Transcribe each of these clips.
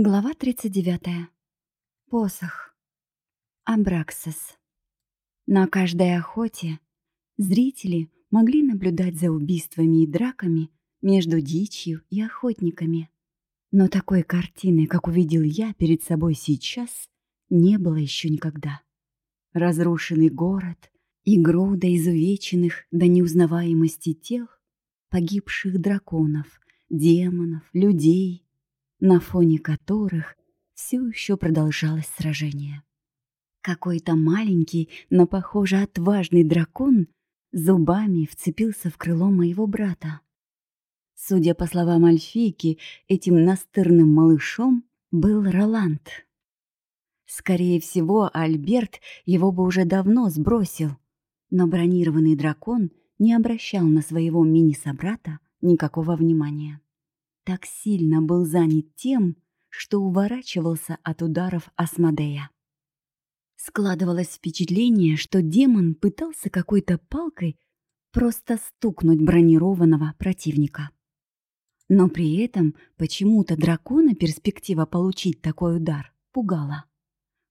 Глава 39. Посох. Абраксас. На каждой охоте зрители могли наблюдать за убийствами и драками между дичью и охотниками. Но такой картины, как увидел я перед собой сейчас, не было еще никогда. Разрушенный город и груда изувеченных до неузнаваемости тел погибших драконов, демонов, людей — на фоне которых все еще продолжалось сражение. Какой-то маленький, но, похоже, отважный дракон зубами вцепился в крыло моего брата. Судя по словам Альфийки, этим настырным малышом был Роланд. Скорее всего, Альберт его бы уже давно сбросил, но бронированный дракон не обращал на своего мини-собрата никакого внимания так сильно был занят тем, что уворачивался от ударов Асмодея. Складывалось впечатление, что демон пытался какой-то палкой просто стукнуть бронированного противника. Но при этом почему-то дракона перспектива получить такой удар пугала.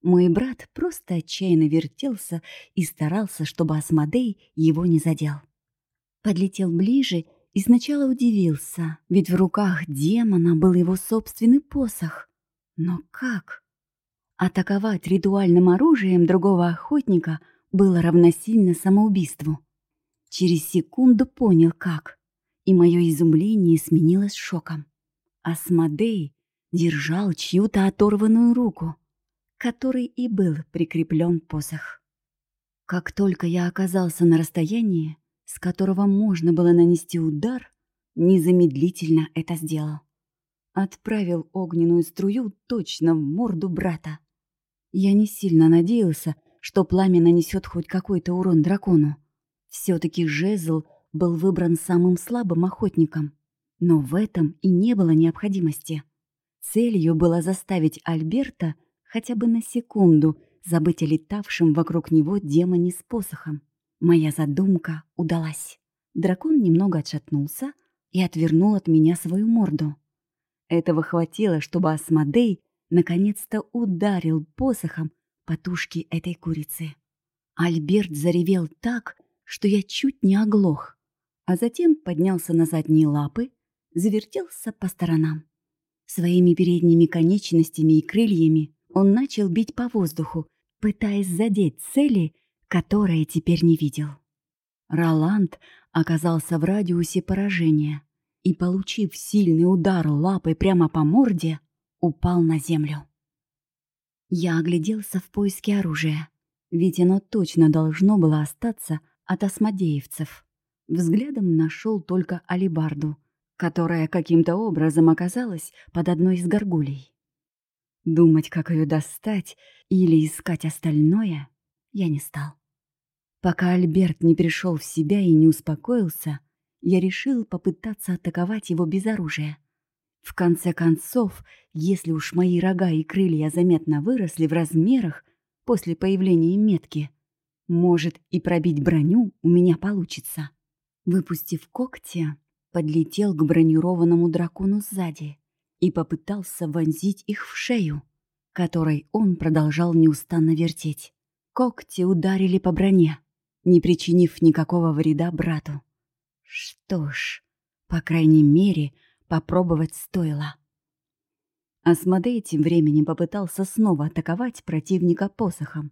Мой брат просто отчаянно вертелся и старался, чтобы Асмодей его не задел. Подлетел ближе и сначала удивился, ведь в руках демона был его собственный посох. Но как? Атаковать ритуальным оружием другого охотника было равносильно самоубийству. Через секунду понял, как, и мое изумление сменилось шоком. Асмодей держал чью-то оторванную руку, которой и был прикреплен посох. Как только я оказался на расстоянии, с которого можно было нанести удар, незамедлительно это сделал. Отправил огненную струю точно в морду брата. Я не сильно надеялся, что пламя нанесет хоть какой-то урон дракону. Все-таки жезл был выбран самым слабым охотником. Но в этом и не было необходимости. Целью было заставить Альберта хотя бы на секунду забыть о летавшем вокруг него демоне с посохом. Моя задумка удалась. Дракон немного отшатнулся и отвернул от меня свою морду. Этого хватило, чтобы Асмодей наконец-то ударил посохом по тушке этой курицы. Альберт заревел так, что я чуть не оглох, а затем поднялся на задние лапы, завертелся по сторонам. Своими передними конечностями и крыльями он начал бить по воздуху, пытаясь задеть цели, которое теперь не видел. Роланд оказался в радиусе поражения и, получив сильный удар лапой прямо по морде, упал на землю. Я огляделся в поиске оружия, ведь оно точно должно было остаться от осмодеевцев. Взглядом нашел только алибарду, которая каким-то образом оказалась под одной из горгулей. Думать, как ее достать или искать остальное, я не стал. Пока Альберт не пришел в себя и не успокоился, я решил попытаться атаковать его без оружия. В конце концов, если уж мои рога и крылья заметно выросли в размерах после появления метки, может и пробить броню у меня получится. Выпустив когти, подлетел к бронированному дракону сзади и попытался вонзить их в шею, которой он продолжал неустанно вертеть. Когти ударили по броне, не причинив никакого вреда брату. Что ж, по крайней мере, попробовать стоило. Асмодей тем временем попытался снова атаковать противника посохом.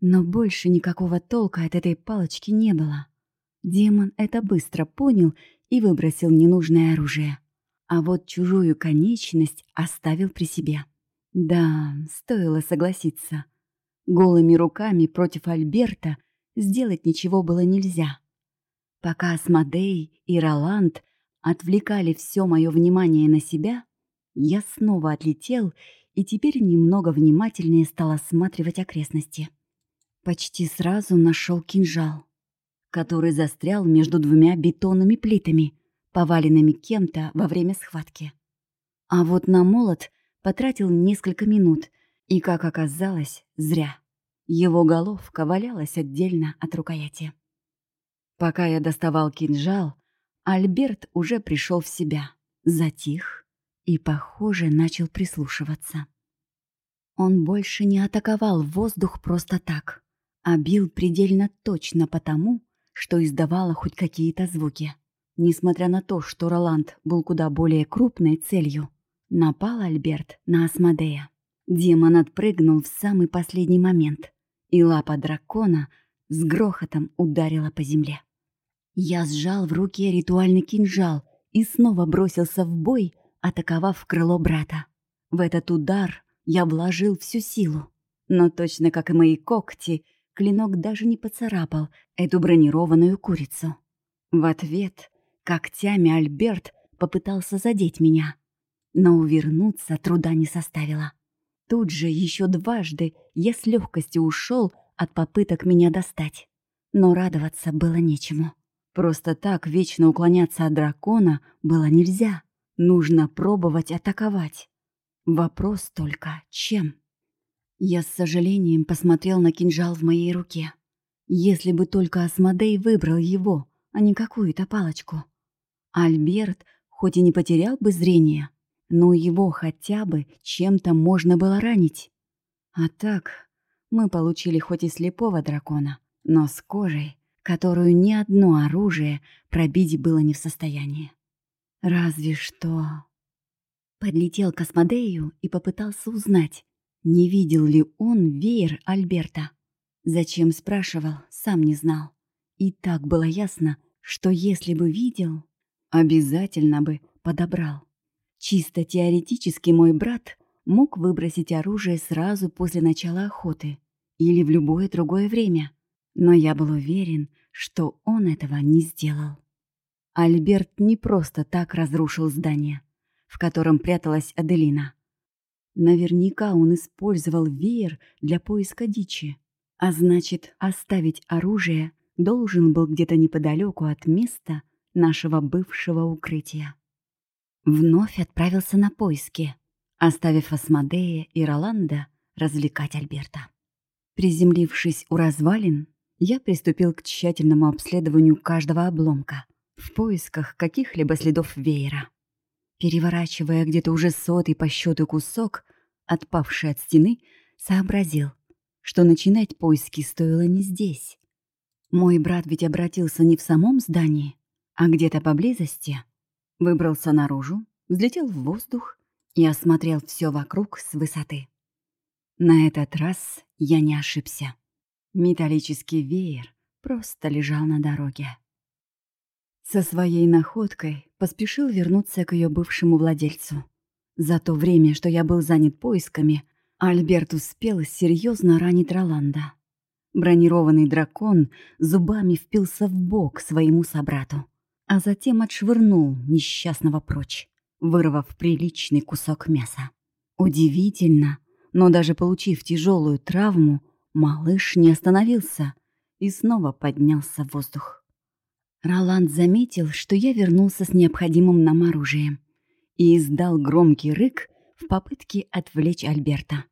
Но больше никакого толка от этой палочки не было. Демон это быстро понял и выбросил ненужное оружие. А вот чужую конечность оставил при себе. Да, стоило согласиться. Голыми руками против Альберта сделать ничего было нельзя. Пока Асмодей и Роланд отвлекали все мое внимание на себя, я снова отлетел и теперь немного внимательнее стал осматривать окрестности. Почти сразу нашел кинжал, который застрял между двумя бетонными плитами, поваленными кем-то во время схватки. А вот на молот потратил несколько минут, и, как оказалось, зря. Его головка валялась отдельно от рукояти. Пока я доставал кинжал, Альберт уже пришел в себя, затих и, похоже, начал прислушиваться. Он больше не атаковал воздух просто так, а бил предельно точно потому, что издавало хоть какие-то звуки. Несмотря на то, что Роланд был куда более крупной целью, напал Альберт на Асмодея. Демон отпрыгнул в самый последний момент, и лапа дракона с грохотом ударила по земле. Я сжал в руке ритуальный кинжал и снова бросился в бой, атаковав крыло брата. В этот удар я вложил всю силу, но точно как и мои когти, клинок даже не поцарапал эту бронированную курицу. В ответ когтями Альберт попытался задеть меня, но увернуться труда не составило. Тут же еще дважды я с легкостью ушел от попыток меня достать. Но радоваться было нечему. Просто так вечно уклоняться от дракона было нельзя. Нужно пробовать атаковать. Вопрос только, чем? Я с сожалением посмотрел на кинжал в моей руке. Если бы только Асмодей выбрал его, а не какую-то палочку. Альберт хоть и не потерял бы зрение, но его хотя бы чем-то можно было ранить. А так мы получили хоть и слепого дракона, но с кожей, которую ни одно оружие пробить было не в состоянии. Разве что... Подлетел к Асмодею и попытался узнать, не видел ли он веер Альберта. Зачем спрашивал, сам не знал. И так было ясно, что если бы видел, обязательно бы подобрал. Чисто теоретически мой брат мог выбросить оружие сразу после начала охоты или в любое другое время, но я был уверен, что он этого не сделал. Альберт не просто так разрушил здание, в котором пряталась Аделина. Наверняка он использовал веер для поиска дичи, а значит, оставить оружие должен был где-то неподалеку от места нашего бывшего укрытия. Вновь отправился на поиски, оставив Асмодея и Роланда развлекать Альберта. Приземлившись у развалин, я приступил к тщательному обследованию каждого обломка в поисках каких-либо следов веера. Переворачивая где-то уже сотый по счету кусок, отпавший от стены, сообразил, что начинать поиски стоило не здесь. Мой брат ведь обратился не в самом здании, а где-то поблизости. Выбрался наружу, взлетел в воздух и осмотрел все вокруг с высоты. На этот раз я не ошибся. Металлический веер просто лежал на дороге. Со своей находкой поспешил вернуться к ее бывшему владельцу. За то время, что я был занят поисками, Альберт успел серьезно ранить Роланда. Бронированный дракон зубами впился в бок своему собрату, а затем отшвырнул несчастного прочь, вырвав приличный кусок мяса. Удивительно, но даже получив тяжелую травму, малыш не остановился и снова поднялся в воздух. Роланд заметил, что я вернулся с необходимым нам оружием и издал громкий рык в попытке отвлечь Альберта.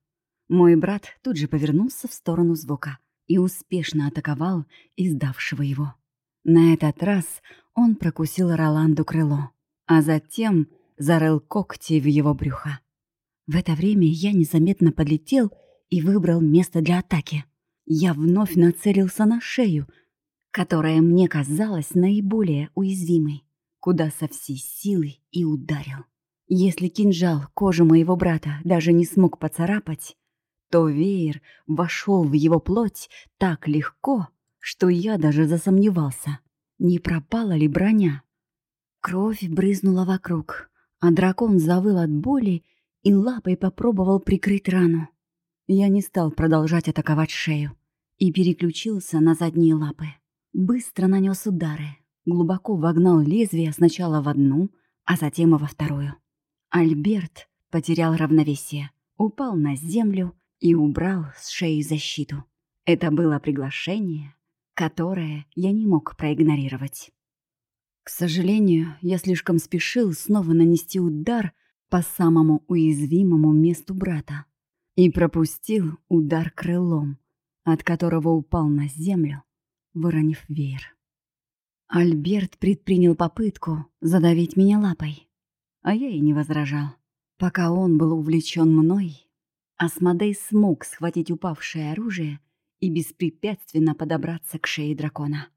Мой брат тут же повернулся в сторону звука и успешно атаковал издавшего его. На этот раз он прокусил Роланду крыло, а затем зарыл когти в его брюхо. В это время я незаметно подлетел и выбрал место для атаки. Я вновь нацелился на шею — которая мне казалась наиболее уязвимой, куда со всей силы и ударил. Если кинжал кожу моего брата даже не смог поцарапать, то веер вошел в его плоть так легко, что я даже засомневался, не пропала ли броня. Кровь брызнула вокруг, а дракон завыл от боли и лапой попробовал прикрыть рану. Я не стал продолжать атаковать шею и переключился на задние лапы. Быстро нанес удары, глубоко вогнал лезвие сначала в одну, а затем и во вторую. Альберт потерял равновесие, упал на землю и убрал с шеи защиту. Это было приглашение, которое я не мог проигнорировать. К сожалению, я слишком спешил снова нанести удар по самому уязвимому месту брата и пропустил удар крылом, от которого упал на землю выронив веер. Альберт предпринял попытку задавить меня лапой, а я и не возражал. Пока он был увлечен мной, Асмодей смог схватить упавшее оружие и беспрепятственно подобраться к шее дракона.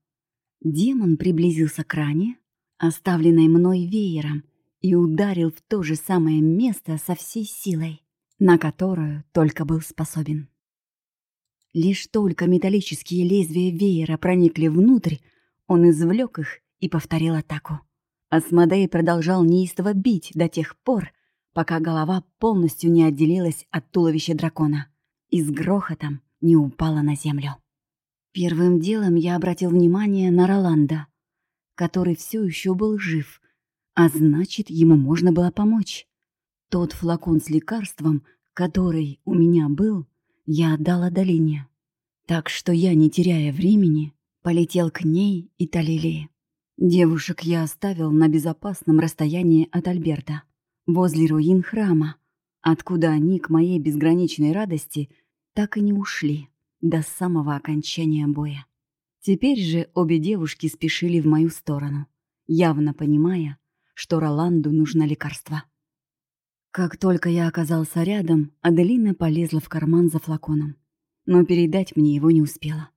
Демон приблизился к ране, оставленной мной веером, и ударил в то же самое место со всей силой, на которую только был способен. Лишь только металлические лезвия веера проникли внутрь, он извлек их и повторил атаку. Асмодей продолжал неистово бить до тех пор, пока голова полностью не отделилась от туловища дракона и с грохотом не упала на землю. Первым делом я обратил внимание на Роланда, который все еще был жив, а значит, ему можно было помочь. Тот флакон с лекарством, который у меня был, я отдала Долине. Так что я, не теряя времени, полетел к ней и Талилии. Девушек я оставил на безопасном расстоянии от Альберта, возле руин храма, откуда они к моей безграничной радости так и не ушли до самого окончания боя. Теперь же обе девушки спешили в мою сторону, явно понимая, что Роланду нужно лекарство. Как только я оказался рядом, Аделина полезла в карман за флаконом, но передать мне его не успела.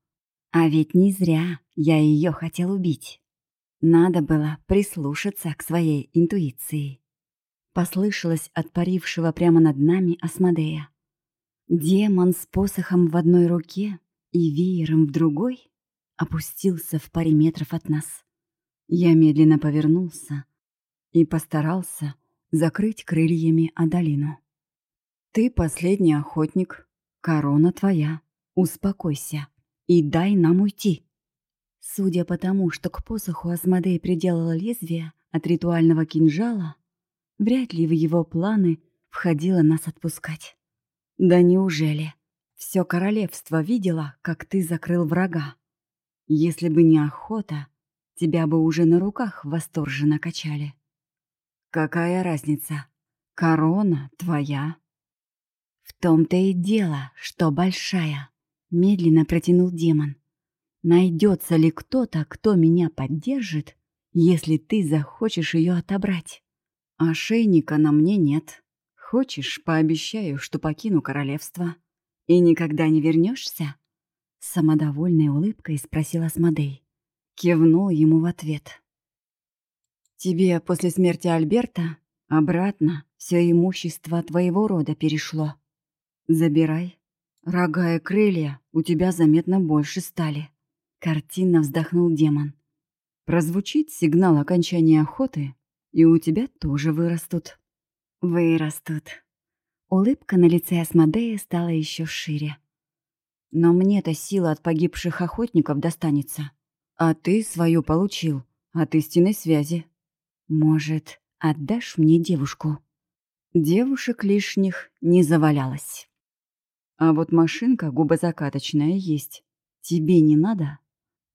А ведь не зря я ее хотел убить. Надо было прислушаться к своей интуиции. Послышалось от парившего прямо над нами Асмодея. Демон с посохом в одной руке и веером в другой опустился в паре метров от нас. Я медленно повернулся и постарался закрыть крыльями Адалину. «Ты последний охотник, корона твоя, успокойся и дай нам уйти». Судя по тому, что к посоху Асмодей приделала лезвие от ритуального кинжала, вряд ли в его планы входило нас отпускать. «Да неужели? Все королевство видело, как ты закрыл врага. Если бы не охота, тебя бы уже на руках восторженно качали». Какая разница? Корона твоя. В том-то и дело, что большая. Медленно протянул демон. Найдется ли кто-то, кто меня поддержит, если ты захочешь ее отобрать? Ошейника на мне нет. Хочешь, пообещаю, что покину королевство. И никогда не вернешься? Самодовольной улыбкой спросила Смодей. Кивнул ему в ответ. Тебе после смерти Альберта обратно все имущество твоего рода перешло. Забирай. Рога и крылья у тебя заметно больше стали. Картинно вздохнул демон. Прозвучит сигнал окончания охоты, и у тебя тоже вырастут. Вырастут. Улыбка на лице Асмодея стала еще шире. Но мне-то сила от погибших охотников достанется. А ты свою получил от истинной связи. «Может, отдашь мне девушку?» Девушек лишних не завалялось. А вот машинка губозакаточная есть. Тебе не надо?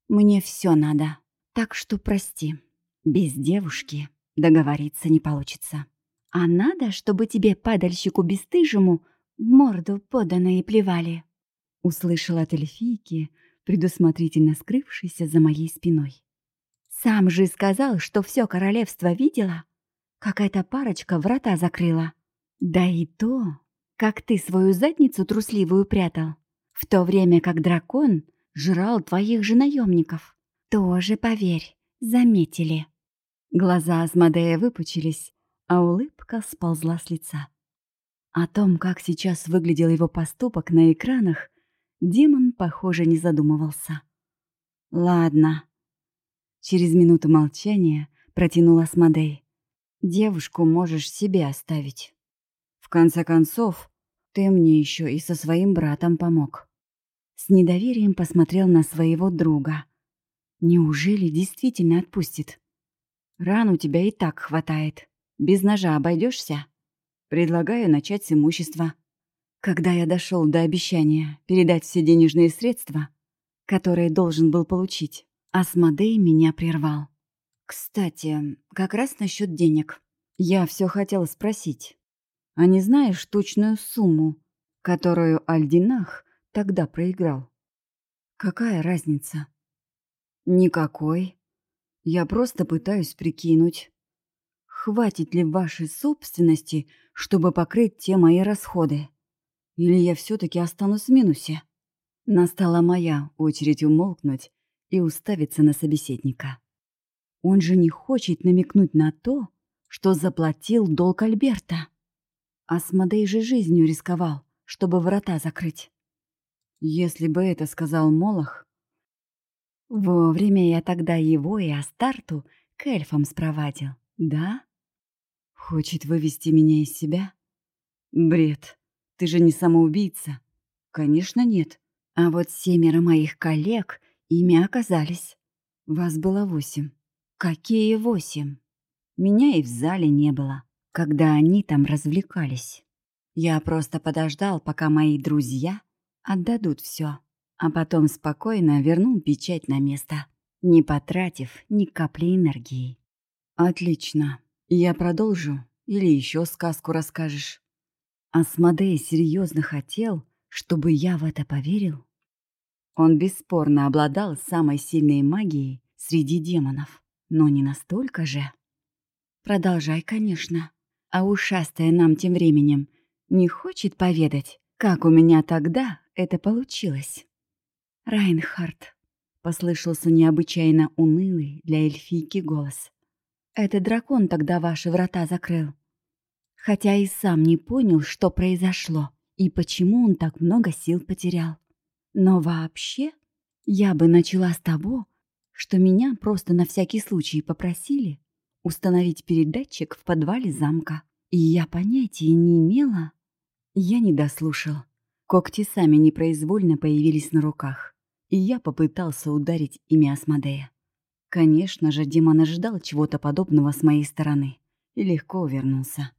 Мне все надо. Так что прости. Без девушки договориться не получится. А надо, чтобы тебе, падальщику бесстыжему, в морду поданные плевали. Услышала от эльфийки, предусмотрительно скрывшейся за моей спиной. Сам же сказал, что все королевство видела, как эта парочка врата закрыла. Да и то, как ты свою задницу трусливую прятал, в то время как дракон жрал твоих же наемников. Тоже, поверь, заметили. Глаза Асмодея выпучились, а улыбка сползла с лица. О том, как сейчас выглядел его поступок на экранах, демон, похоже, не задумывался. «Ладно, Через минуту молчания протянула Смодей. «Девушку можешь себе оставить. В конце концов, ты мне еще и со своим братом помог». С недоверием посмотрел на своего друга. «Неужели действительно отпустит? Ран у тебя и так хватает. Без ножа обойдешься? Предлагаю начать с имущества». Когда я дошел до обещания передать все денежные средства, которые должен был получить, Асмодей меня прервал. «Кстати, как раз насчет денег. Я все хотела спросить. А не знаешь точную сумму, которую Альдинах тогда проиграл? Какая разница?» «Никакой. Я просто пытаюсь прикинуть». Хватит ли вашей собственности, чтобы покрыть те мои расходы? Или я все таки останусь в минусе? Настала моя очередь умолкнуть и уставиться на собеседника. Он же не хочет намекнуть на то, что заплатил долг Альберта. Асмодей же жизнью рисковал, чтобы врата закрыть. Если бы это сказал Молох, вовремя я тогда его и Астарту к эльфам спровадил, да? Хочет вывести меня из себя? Бред. Ты же не самоубийца. Конечно, нет. А вот семеро моих коллег ими оказались. Вас было восемь. Какие восемь? Меня и в зале не было, когда они там развлекались. Я просто подождал, пока мои друзья отдадут все, а потом спокойно вернул печать на место, не потратив ни капли энергии. Отлично. Я продолжу или еще сказку расскажешь? Асмодей серьезно хотел, чтобы я в это поверил? Он бесспорно обладал самой сильной магией среди демонов, но не настолько же. Продолжай, конечно. А ушастая нам тем временем не хочет поведать, как у меня тогда это получилось. Райнхард, послышался необычайно унылый для эльфийки голос. Это дракон тогда ваши врата закрыл. Хотя и сам не понял, что произошло и почему он так много сил потерял. Но вообще, я бы начала с того, что меня просто на всякий случай попросили установить передатчик в подвале замка. И я понятия не имела. Я не дослушал. Когти сами непроизвольно появились на руках, и я попытался ударить ими Асмодея. Конечно же, демон ожидал чего-то подобного с моей стороны и легко увернулся.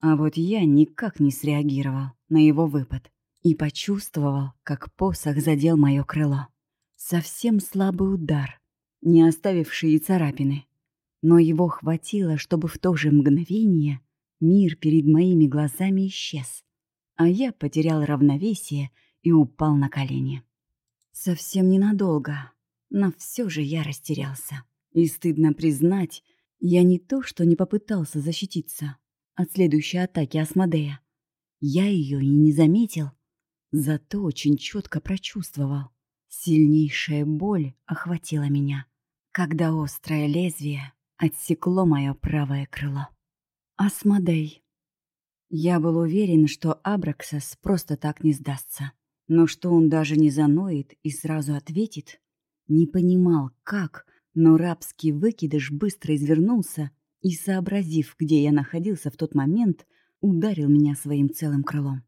А вот я никак не среагировал на его выпад и почувствовал, как посох задел мое крыло. Совсем слабый удар, не оставивший и царапины но его хватило, чтобы в то же мгновение мир перед моими глазами исчез, а я потерял равновесие и упал на колени. Совсем ненадолго, но все же я растерялся. И стыдно признать, я не то что не попытался защититься от следующей атаки Асмодея. Я ее и не заметил, зато очень четко прочувствовал. Сильнейшая боль охватила меня, когда острое лезвие отсекло мое правое крыло. Асмодей. Я был уверен, что Абраксас просто так не сдастся. Но что он даже не заноет и сразу ответит, не понимал, как, но рабский выкидыш быстро извернулся и, сообразив, где я находился в тот момент, ударил меня своим целым крылом.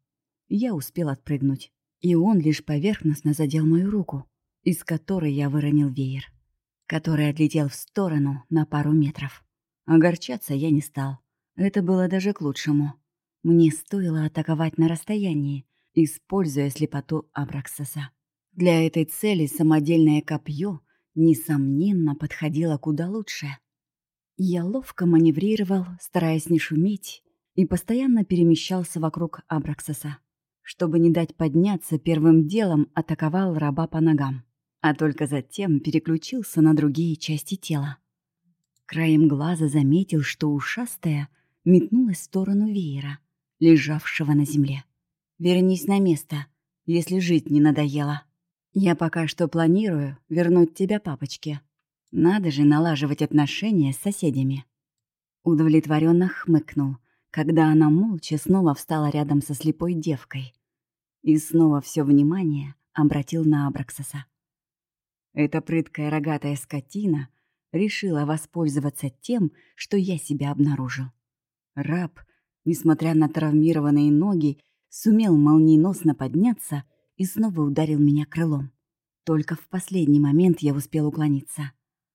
Я успел отпрыгнуть, и он лишь поверхностно задел мою руку, из которой я выронил веер который отлетел в сторону на пару метров. Огорчаться я не стал. Это было даже к лучшему. Мне стоило атаковать на расстоянии, используя слепоту Абраксаса. Для этой цели самодельное копье, несомненно, подходило куда лучше. Я ловко маневрировал, стараясь не шуметь, и постоянно перемещался вокруг Абраксаса. Чтобы не дать подняться, первым делом атаковал раба по ногам а только затем переключился на другие части тела. Краем глаза заметил, что ушастая метнулась в сторону веера, лежавшего на земле. «Вернись на место, если жить не надоело. Я пока что планирую вернуть тебя папочке. Надо же налаживать отношения с соседями». Удовлетворенно хмыкнул, когда она молча снова встала рядом со слепой девкой. И снова все внимание обратил на Абраксаса. Эта прыткая рогатая скотина решила воспользоваться тем, что я себя обнаружил. Раб, несмотря на травмированные ноги, сумел молниеносно подняться и снова ударил меня крылом. Только в последний момент я успел уклониться,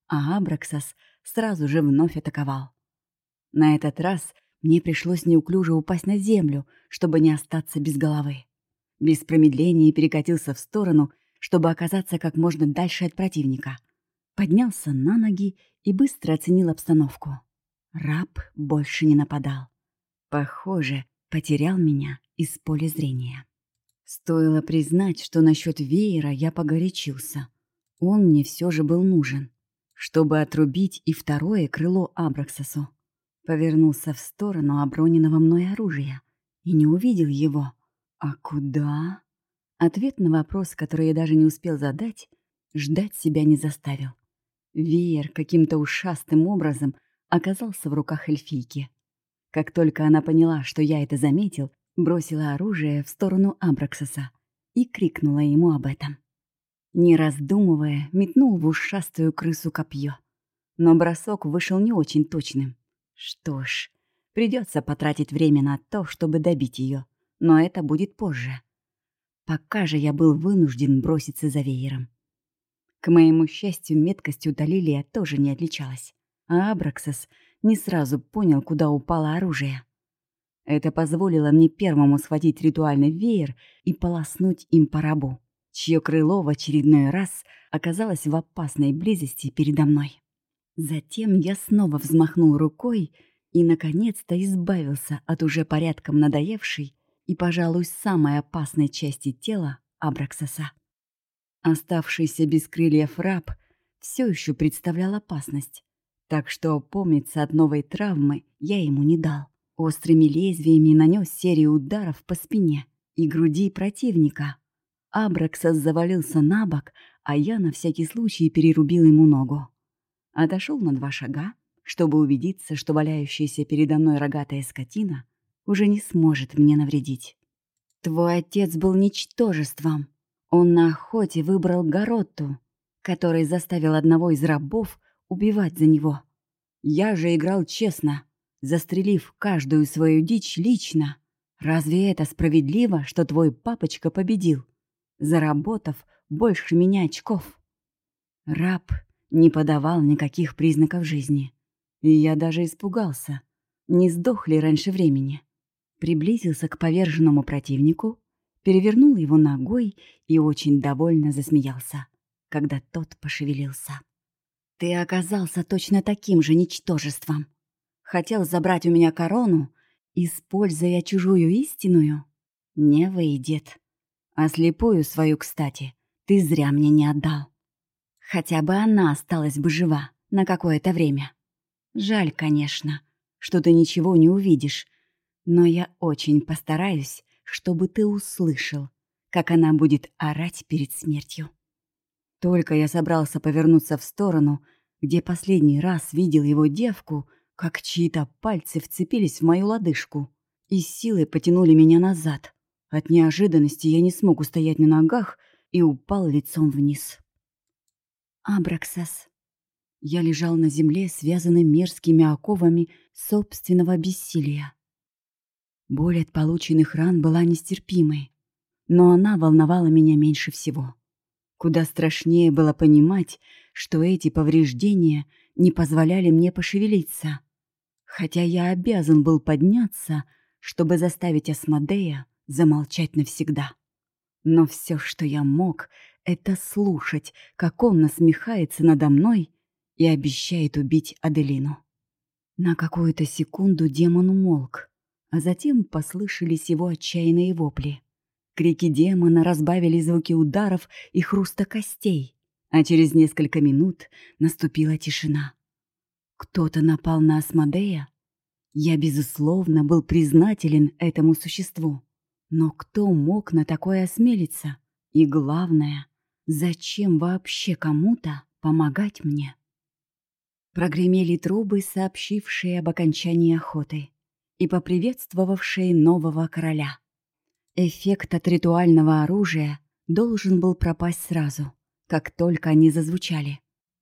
а Абраксас сразу же вновь атаковал. На этот раз мне пришлось неуклюже упасть на землю, чтобы не остаться без головы. Без промедления перекатился в сторону чтобы оказаться как можно дальше от противника. Поднялся на ноги и быстро оценил обстановку. Раб больше не нападал. Похоже, потерял меня из поля зрения. Стоило признать, что насчет веера я погорячился. Он мне все же был нужен, чтобы отрубить и второе крыло Абраксасу. Повернулся в сторону оброненного мной оружия и не увидел его. А куда? Ответ на вопрос, который я даже не успел задать, ждать себя не заставил. Веер каким-то ушастым образом оказался в руках эльфийки. Как только она поняла, что я это заметил, бросила оружие в сторону Абраксаса и крикнула ему об этом. Не раздумывая, метнул в ушастую крысу копье. Но бросок вышел не очень точным. Что ж, придется потратить время на то, чтобы добить ее, но это будет позже. Пока же я был вынужден броситься за веером. К моему счастью, меткость у Далилия тоже не отличалась, а Абраксас не сразу понял, куда упало оружие. Это позволило мне первому схватить ритуальный веер и полоснуть им по рабу, чье крыло в очередной раз оказалось в опасной близости передо мной. Затем я снова взмахнул рукой и, наконец-то, избавился от уже порядком надоевшей и, пожалуй, самой опасной части тела Абраксаса. Оставшийся без крыльев раб все еще представлял опасность, так что опомниться от новой травмы я ему не дал. Острыми лезвиями нанес серию ударов по спине и груди противника. Абраксас завалился на бок, а я на всякий случай перерубил ему ногу. Отошел на два шага, чтобы убедиться, что валяющаяся передо мной рогатая скотина уже не сможет мне навредить. Твой отец был ничтожеством. Он на охоте выбрал Горотту, который заставил одного из рабов убивать за него. Я же играл честно — застрелив каждую свою дичь лично. Разве это справедливо, что твой папочка победил, заработав больше меня очков? Раб не подавал никаких признаков жизни. И я даже испугался, не сдох ли раньше времени. Приблизился к поверженному противнику, перевернул его ногой и очень довольно засмеялся, когда тот пошевелился. «Ты оказался точно таким же ничтожеством», хотел забрать у меня корону, используя чужую истинную, не выйдет. А слепую свою, кстати, ты зря мне не отдал. Хотя бы она осталась бы жива на какое-то время. Жаль, конечно, что ты ничего не увидишь, но я очень постараюсь, чтобы ты услышал, как она будет орать перед смертью. Только я собрался повернуться в сторону, где последний раз видел его девку — как чьи-то пальцы вцепились в мою лодыжку и силой потянули меня назад. От неожиданности я не смог устоять на ногах и упал лицом вниз. Абраксас. Я лежал на земле, связанный мерзкими оковами собственного бессилия. Боль от полученных ран была нестерпимой, но она волновала меня меньше всего. Куда страшнее было понимать, что эти повреждения не позволяли мне пошевелиться хотя я обязан был подняться, чтобы заставить Асмодея замолчать навсегда. Но все, что я мог, это слушать, как он насмехается надо мной и обещает убить Аделину. На какую-то секунду демон умолк, а затем послышались его отчаянные вопли. Крики демона разбавили звуки ударов и хруста костей, а через несколько минут наступила тишина. Кто-то напал на Асмодея? Я, безусловно, был признателен этому существу. Но кто мог на такое осмелиться? И главное, зачем вообще кому-то помогать мне? Прогремели трубы, сообщившие об окончании охоты и поприветствовавшие нового короля. Эффект от ритуального оружия должен был пропасть сразу, как только они зазвучали.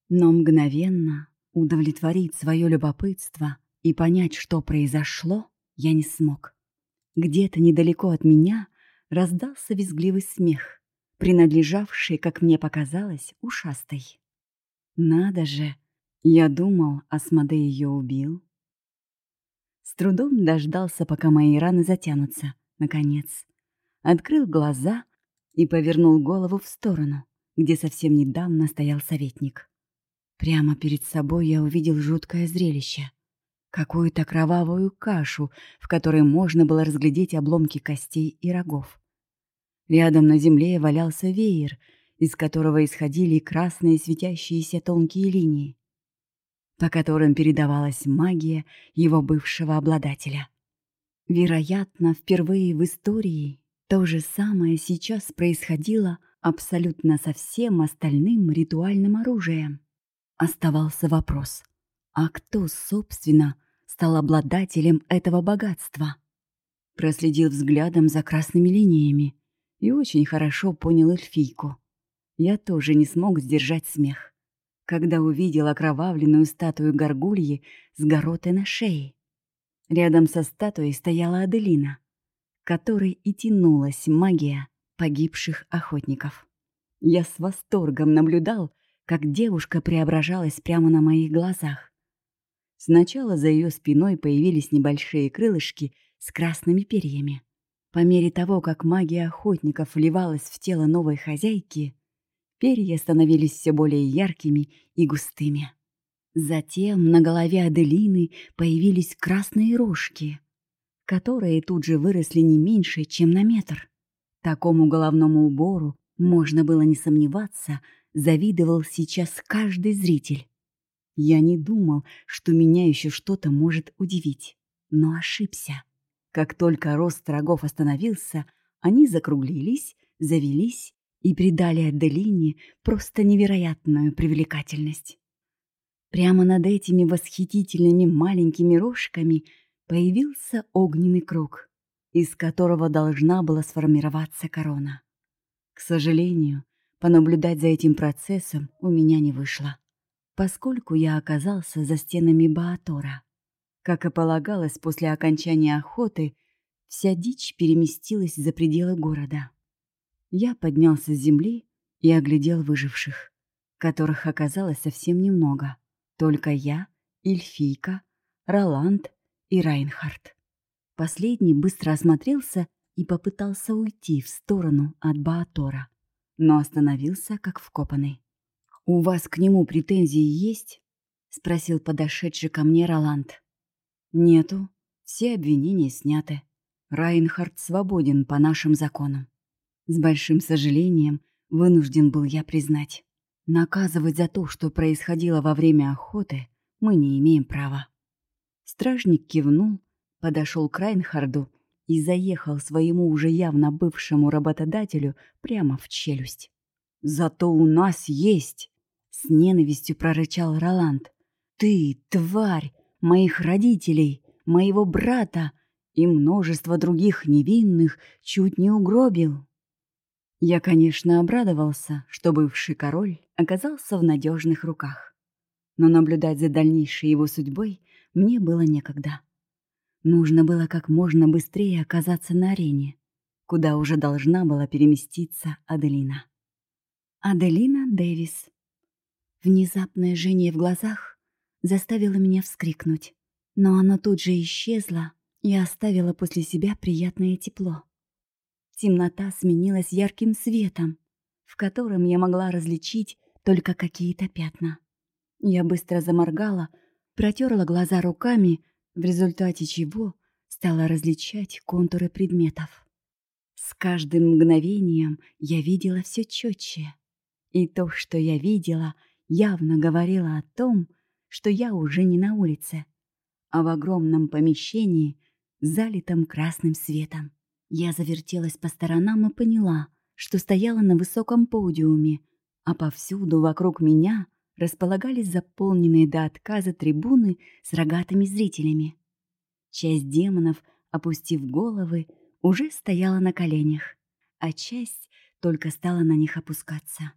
Но мгновенно удовлетворить свое любопытство и понять, что произошло, я не смог. Где-то недалеко от меня раздался визгливый смех, принадлежавший, как мне показалось, ушастой. Надо же, я думал, Асмодей ее убил. С трудом дождался, пока мои раны затянутся, наконец. Открыл глаза и повернул голову в сторону, где совсем недавно стоял советник. Прямо перед собой я увидел жуткое зрелище. Какую-то кровавую кашу, в которой можно было разглядеть обломки костей и рогов. Рядом на земле валялся веер, из которого исходили красные светящиеся тонкие линии. по которым передавалась магия его бывшего обладателя. Вероятно, впервые в истории то же самое сейчас происходило абсолютно со всем остальным ритуальным оружием. Оставался вопрос, а кто, собственно, стал обладателем этого богатства? Проследил взглядом за красными линиями и очень хорошо понял эльфийку. Я тоже не смог сдержать смех, когда увидел окровавленную статую горгульи с горотой на шее. Рядом со статуей стояла Аделина, которой и тянулась магия погибших охотников. Я с восторгом наблюдал, как девушка преображалась прямо на моих глазах. Сначала за ее спиной появились небольшие крылышки с красными перьями. По мере того, как магия охотников вливалась в тело новой хозяйки, перья становились все более яркими и густыми. Затем на голове Аделины появились красные рожки, которые тут же выросли не меньше, чем на метр. Такому головному убору, можно было не сомневаться, завидовал сейчас каждый зритель. Я не думал, что меня еще что-то может удивить, но ошибся. Как только рост рогов остановился, они закруглились, завелись и придали Аделине просто невероятную привлекательность. Прямо над этими восхитительными маленькими рожками появился огненный круг, из которого должна была сформироваться корона. К сожалению, понаблюдать за этим процессом у меня не вышло, поскольку я оказался за стенами Баатора. Как и полагалось после окончания охоты, вся дичь переместилась за пределы города. Я поднялся с земли и оглядел выживших, которых оказалось совсем немного. Только я, Эльфийка, Роланд и Райнхард. Последний быстро осмотрелся и попытался уйти в сторону от Баатора, но остановился как вкопанный. «У вас к нему претензии есть?» — спросил подошедший ко мне Роланд. «Нету. Все обвинения сняты. Райнхард свободен по нашим законам. С большим сожалением вынужден был я признать. Наказывать за то, что происходило во время охоты, мы не имеем права. Стражник кивнул, подошел к Райнхарду и заехал своему уже явно бывшему работодателю прямо в челюсть. «Зато у нас есть!» — с ненавистью прорычал Роланд. «Ты, тварь, моих родителей, моего брата и множество других невинных чуть не угробил!» Я, конечно, обрадовался, что бывший король оказался в надежных руках. Но наблюдать за дальнейшей его судьбой мне было некогда. Нужно было как можно быстрее оказаться на арене, куда уже должна была переместиться Аделина. Аделина Дэвис. Внезапное жжение в глазах заставило меня вскрикнуть, но оно тут же исчезло и оставило после себя приятное тепло. Темнота сменилась ярким светом, в котором я могла различить только какие-то пятна. Я быстро заморгала, протерла глаза руками, в результате чего стала различать контуры предметов. С каждым мгновением я видела все четче. И то, что я видела, явно говорило о том, что я уже не на улице, а в огромном помещении, залитом красным светом. Я завертелась по сторонам и поняла, что стояла на высоком подиуме, а повсюду вокруг меня располагались заполненные до отказа трибуны с рогатыми зрителями. Часть демонов, опустив головы, уже стояла на коленях, а часть только стала на них опускаться.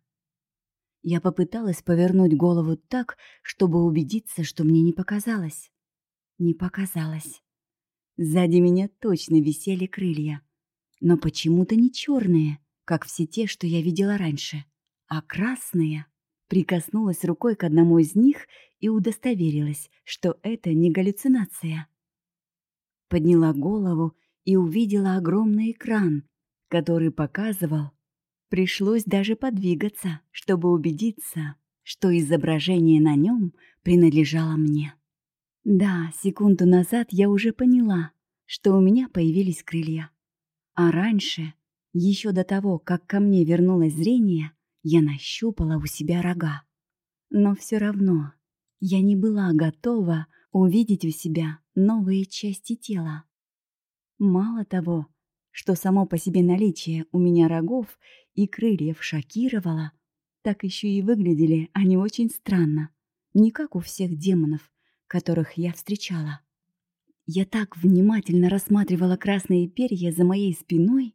Я попыталась повернуть голову так, чтобы убедиться, что мне не показалось. Не показалось. Сзади меня точно висели крылья. Но почему-то не черные, как все те, что я видела раньше, а красные. Прикоснулась рукой к одному из них и удостоверилась, что это не галлюцинация. Подняла голову и увидела огромный экран, который показывал. Пришлось даже подвигаться, чтобы убедиться, что изображение на нем принадлежало мне. Да, секунду назад я уже поняла, что у меня появились крылья. А раньше, еще до того, как ко мне вернулось зрение, я нащупала у себя рога. Но все равно Я не была готова увидеть у себя новые части тела. Мало того, что само по себе наличие у меня рогов и крыльев шокировало, так еще и выглядели они очень странно, не как у всех демонов, которых я встречала. Я так внимательно рассматривала красные перья за моей спиной,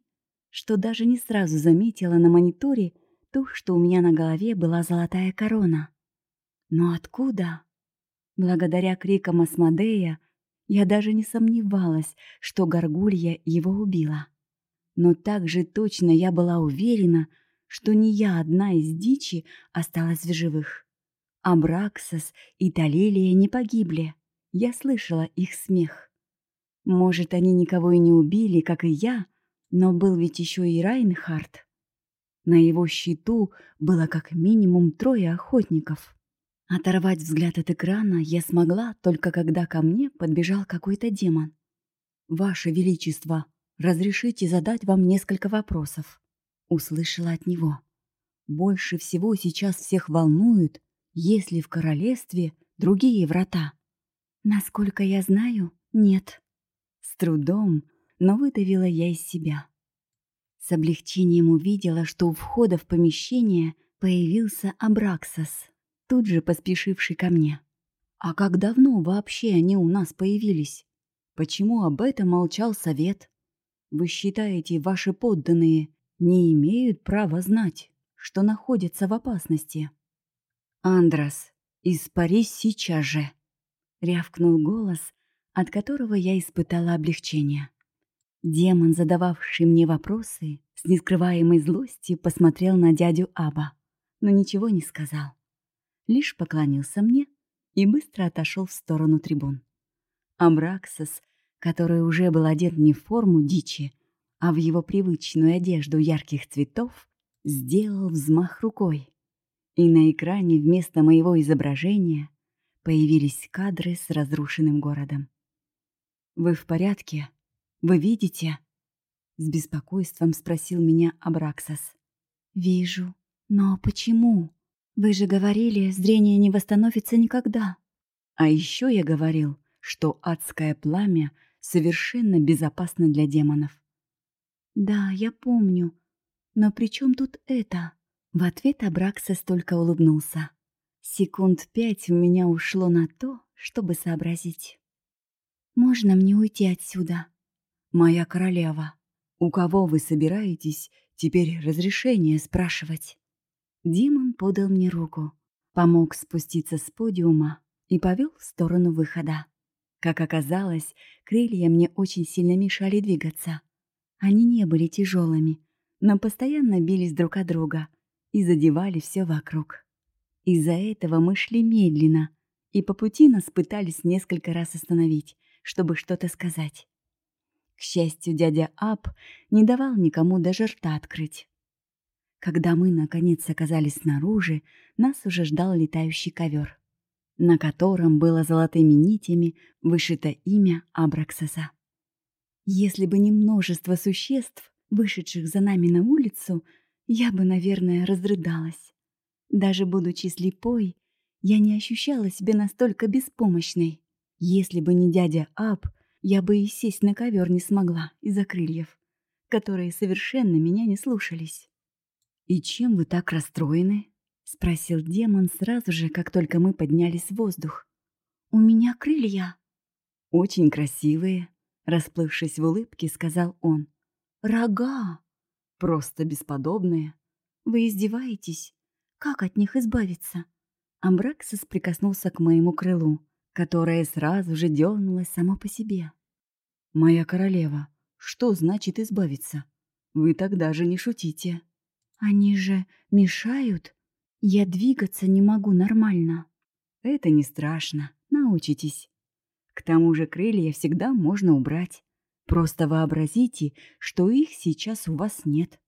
что даже не сразу заметила на мониторе то, что у меня на голове была золотая корона. Но откуда? Благодаря крикам Асмодея я даже не сомневалась, что горгулья его убила. Но также точно я была уверена, что не я одна из дичи осталась в живых. Абраксас и Талелия не погибли. Я слышала их смех. Может, они никого и не убили, как и я, но был ведь еще и Райнхард. На его счету было как минимум трое охотников. Оторвать взгляд от экрана я смогла только когда ко мне подбежал какой-то демон. «Ваше Величество, разрешите задать вам несколько вопросов?» Услышала от него. «Больше всего сейчас всех волнует, есть ли в королевстве другие врата?» «Насколько я знаю, нет». С трудом, но выдавила я из себя. С облегчением увидела, что у входа в помещение появился Абраксас тут же поспешивший ко мне. «А как давно вообще они у нас появились? Почему об этом молчал совет? Вы считаете, ваши подданные не имеют права знать, что находятся в опасности?» «Андрос, испарись сейчас же!» — рявкнул голос, от которого я испытала облегчение. Демон, задававший мне вопросы, с нескрываемой злостью посмотрел на дядю Аба, но ничего не сказал лишь поклонился мне и быстро отошел в сторону трибун. Амбраксос, который уже был одет не в форму дичи, а в его привычную одежду ярких цветов, сделал взмах рукой. И на экране вместо моего изображения появились кадры с разрушенным городом. «Вы в порядке? Вы видите?» С беспокойством спросил меня Абраксас. «Вижу. Но почему?» Вы же говорили, зрение не восстановится никогда. А еще я говорил, что адское пламя совершенно безопасно для демонов. Да, я помню. Но при чем тут это? В ответ Абраксас только улыбнулся. Секунд пять у меня ушло на то, чтобы сообразить. «Можно мне уйти отсюда?» «Моя королева, у кого вы собираетесь теперь разрешение спрашивать?» Димон подал мне руку, помог спуститься с подиума и повел в сторону выхода. Как оказалось, крылья мне очень сильно мешали двигаться. Они не были тяжелыми, но постоянно бились друг от друга и задевали все вокруг. Из-за этого мы шли медленно, и по пути нас пытались несколько раз остановить, чтобы что-то сказать. К счастью, дядя Ап не давал никому даже рта открыть. Когда мы, наконец, оказались снаружи, нас уже ждал летающий ковер, на котором было золотыми нитями вышито имя Абраксаса. Если бы не множество существ, вышедших за нами на улицу, я бы, наверное, разрыдалась. Даже будучи слепой, я не ощущала себя настолько беспомощной. Если бы не дядя Аб, я бы и сесть на ковер не смогла из-за крыльев, которые совершенно меня не слушались. «И чем вы так расстроены?» — спросил демон сразу же, как только мы поднялись в воздух. «У меня крылья». «Очень красивые», — расплывшись в улыбке, сказал он. «Рога!» «Просто бесподобные». «Вы издеваетесь? Как от них избавиться?» Амбраксис прикоснулся к моему крылу, которое сразу же дернулось само по себе. «Моя королева, что значит избавиться? Вы так даже не шутите». Они же мешают. Я двигаться не могу нормально. Это не страшно, научитесь. К тому же крылья всегда можно убрать. Просто вообразите, что их сейчас у вас нет.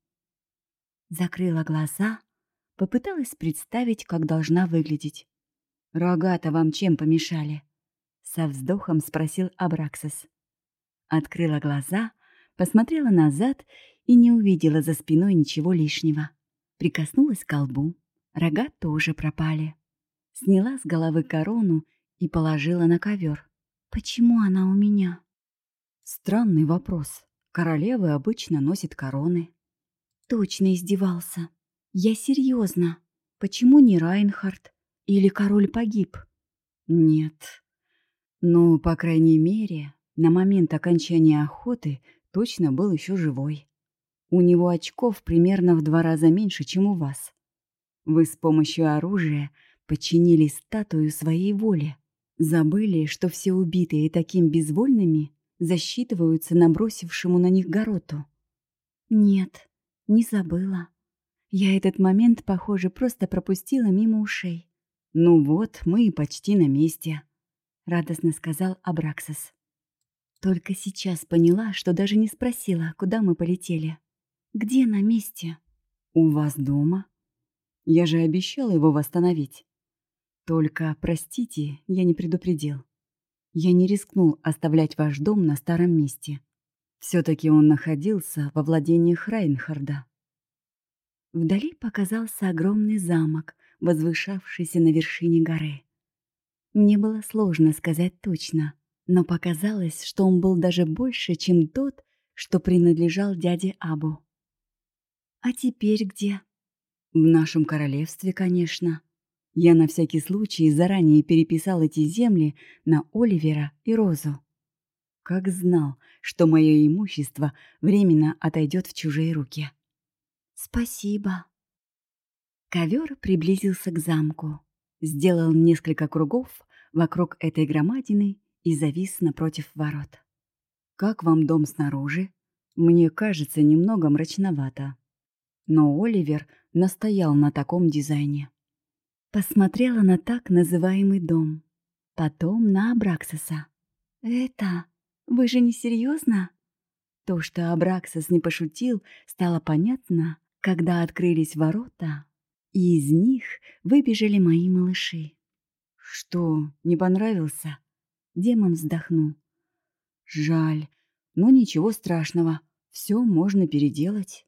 Закрыла глаза, попыталась представить, как должна выглядеть. «Рога-то вам чем помешали?» Со вздохом спросил Абраксис. Открыла глаза, посмотрела назад и не увидела за спиной ничего лишнего. Прикоснулась к колбу. Рога тоже пропали. сняла с головы корону и положила на ковер. «Почему она у меня?» Странный вопрос. Королевы обычно носят короны. Точно издевался. Я серьезно. Почему не Райнхард? Или король погиб? Нет. Ну, по крайней мере, на момент окончания охоты точно был еще живой. У него очков примерно в два раза меньше, чем у вас. Вы с помощью оружия подчинили статую своей воле. Забыли, что все убитые таким безвольными засчитываются набросившему на них гороту? Нет, не забыла. Я этот момент, похоже, просто пропустила мимо ушей. «Ну вот, мы и почти на месте», — радостно сказал Абраксис. Только сейчас поняла, что даже не спросила, куда мы полетели. «Где на месте?» «У вас дома?» «Я же обещал его восстановить. Только, простите, я не предупредил. Я не рискнул оставлять ваш дом на старом месте. Все-таки он находился во владениях Райнхарда. Вдали показался огромный замок, возвышавшийся на вершине горы. Мне было сложно сказать точно, но показалось, что он был даже больше, чем тот, что принадлежал дяде Абу. «А теперь где?» «В нашем королевстве, конечно. Я на всякий случай заранее переписал эти земли на Оливера и Розу. Как знал, что мое имущество временно отойдет в чужие руки». «Спасибо». Ковер приблизился к замку, сделал несколько кругов вокруг этой громадины и завис напротив ворот. «Как вам дом снаружи? Мне кажется, немного мрачновато». Но Оливер настоял на таком дизайне. Посмотрела на так называемый дом, потом на Абраксиса. «Это? Вы же не серьезно?» То, что Абраксис не пошутил, стало понятно, когда открылись ворота, и из них выбежали мои малыши. «Что, не понравился?» Демон вздохнул. «Жаль, но ничего страшного, все можно переделать».